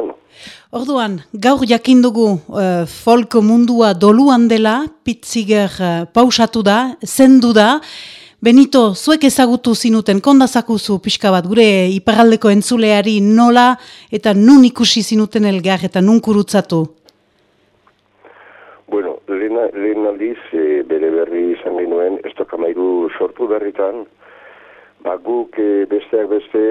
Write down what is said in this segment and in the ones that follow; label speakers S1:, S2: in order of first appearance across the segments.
S1: egunon.
S2: Orduan, gaur jakin dugu uh, folk mundua doluan dela, pitziger uh, pausatu da, zendu da, Benito, zuek ezagutu zinuten, kondazakuzu pixka bat, gure iparaldeko entzuleari nola eta nun ikusi zinuten elgar eta nun kurutzatu?
S1: Bueno, lehen aldiz, e, bere berri izan genuen, ez sortu berritan, ba, guk e, besteak beste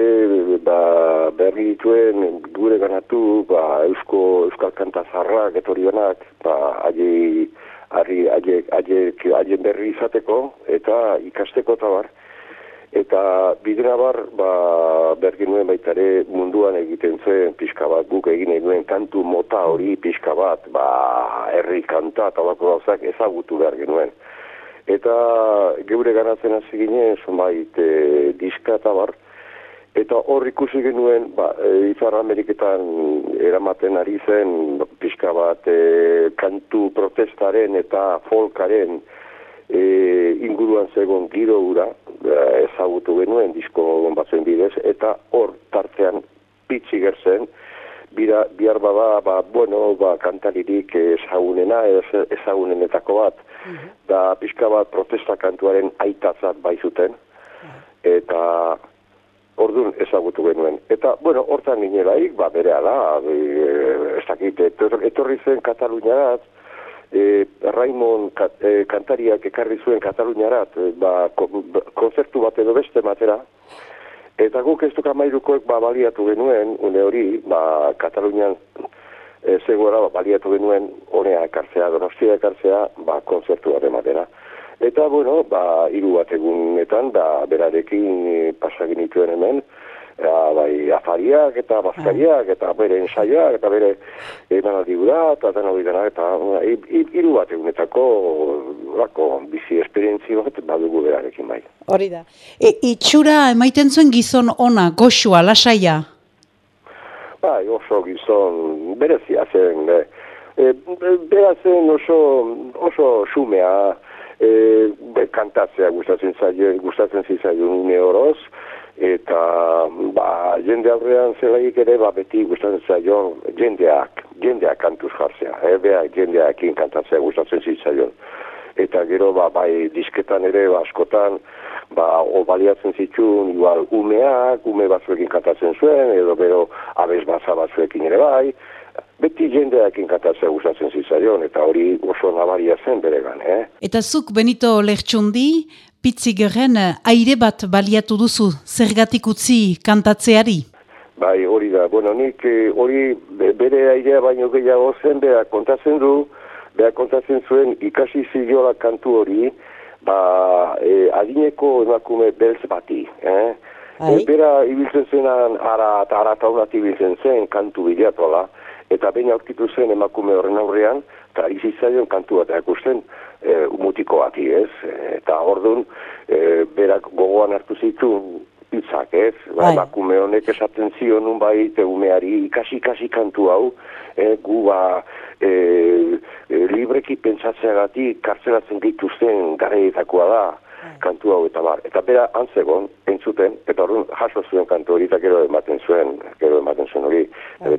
S1: ba, berri dituen gure ganatu ba, eusko, euskal kanta zarrak etorri benak ba, aie, ari, aie, berri izateko eta ikasteko eta bar. Eta bidera bar ba, bergi nuen baitare munduan egiten zen pixka bat guk egin nuen kantu mota hori pixka bat ba, herri kanta eta bako gauzak ezagutu behar genuen eta geure ganatzen hasi ginen, zonbait, e, diska eta bar, eta hor ikusi genuen, ba, e, Izar Ameriketan eramaten ari zen, pixka bat, e, kantu protestaren eta folkaren e, inguruan zegoen giro ura, e, ezagutu genuen disko batzuen bidez, eta hor tartean pitzi gertzen, bira, bihar bada, ba, bueno, ba, kantaririk ezagunena, ezagunenetako bat, mhm. da pixka bat protesta kantuaren aitatzat bai zuten, eta orduan ezagutu genuen. Eta, bueno, hortan ginelaik, ba, bere ala, e, ez dakit, etorri zen Kataluniarat, e, Raimon kat, e, kantariak ekarri zuen Kataluniarat, e, ba, konzertu bat edo beste matera, Eta guk ez mairukoek ba, baliatu genuen, une hori, ba, Katalunian e, zegoela ba, baliatu genuen honea ekartzea, donostia ekartzea, ba, konzertu bat ematera. Eta, bueno, ba, iru bat egunetan, da, berarekin e, pasagin ituen hemen, ja, bai, afariak eta bazkariak eta bere ensaioak eta bere emanaldi gura eta den hori dena eta hiru bat egunetako lako bizi esperientzio bat badugu berarekin bai.
S2: Hori da. E, itxura emaiten zuen gizon ona, goxua, lasaia?
S1: Bai, oso gizon berezia zen. E, bera zen oso, oso sumea, e, kantatzea gustatzen zaio, gustatzen zizaio une horoz, eta ba, jende aurrean zelaik ere ba, beti gustatzen zaio jendeak, jendeak kantuz jartzea, eh, beha jendeakin kantatzea gustatzen zitzaion. Eta gero ba, bai disketan ere ba, askotan ba, baliatzen zituen igual umeak, ume batzuekin kantatzen zuen, edo bero abez batza batzuekin ere bai, beti jendeakin kantatzea gustatzen zitzaion, eta hori oso nabaria zen beregan. Eh?
S2: Eta zuk Benito Lertxundi, pitzigeren eh, aire bat baliatu duzu zergatik utzi kantatzeari?
S1: Bai, hori da. Bueno, nik eh, hori bere airea baino gehiago zen, beha kontatzen du, beha kontatzen zuen ikasi ziliola kantu hori, ba, e, adineko emakume beltz bati, eh? E, bera ibiltzen zenan ara eta ara taunat ibiltzen zen kantu bilatola, eta baina aurkitu zen emakume horren aurrean, eta izitzaion kantu bat erakusten, e, mutiko bati, ez? Eta ordun e, berak gogoan hartu zitu hitzak, ez? Ba, bai. honek esaten zion bai umeari ikasi ikasi kantu hau, e, gu ba e, e, libreki pentsatzeagatik kartzelatzen dituzten garaietakoa da. Kantu hau eta bar. Eta bera antzegon, entzuten, eta orduan jaso zuen kantu hori, eta gero ematen zuen, gero ematen zuen hori, bai.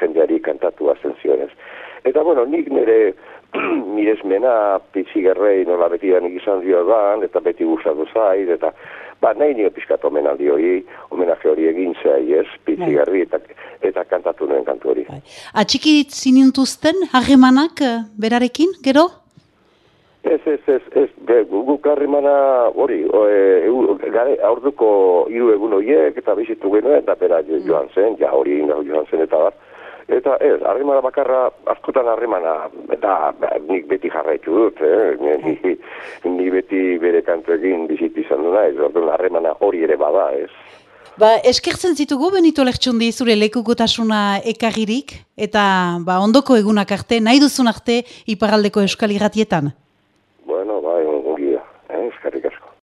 S1: jendeari kantatu azten zionez. Eta bueno, nik nire miresmena pitzigerrei nola beti da izan dio eta beti gustatu zait, eta ba, nahi nio pizkat omenaldi hori, homenaje hori egin zai, ez, pitzigerri, eta, eta kantatu nuen kantu hori. Bai.
S2: Atxiki zinintuzten, harremanak berarekin, gero?
S1: Ez, ez, ez, ez, guk harremana hori, e, aurduko hiru egun horiek, eta bizitu genuen, eta bera mm. joan zen, ja hori joan zen, eta bat, Eta ez, harremana bakarra, askotan harremana, eta ba, nik beti jarraitu dut, eh? ni, ni beti bere kantuekin bizit izan duna, ez orduan harremana hori ere bada, ez.
S2: Ba, eskertzen zitugu Benito Lertxundi zure lekukotasuna ekarririk, eta ba, ondoko egunak arte, nahi duzun arte, iparaldeko euskal irratietan?
S1: Bueno, bai, ongia, eh? eskarrik asko.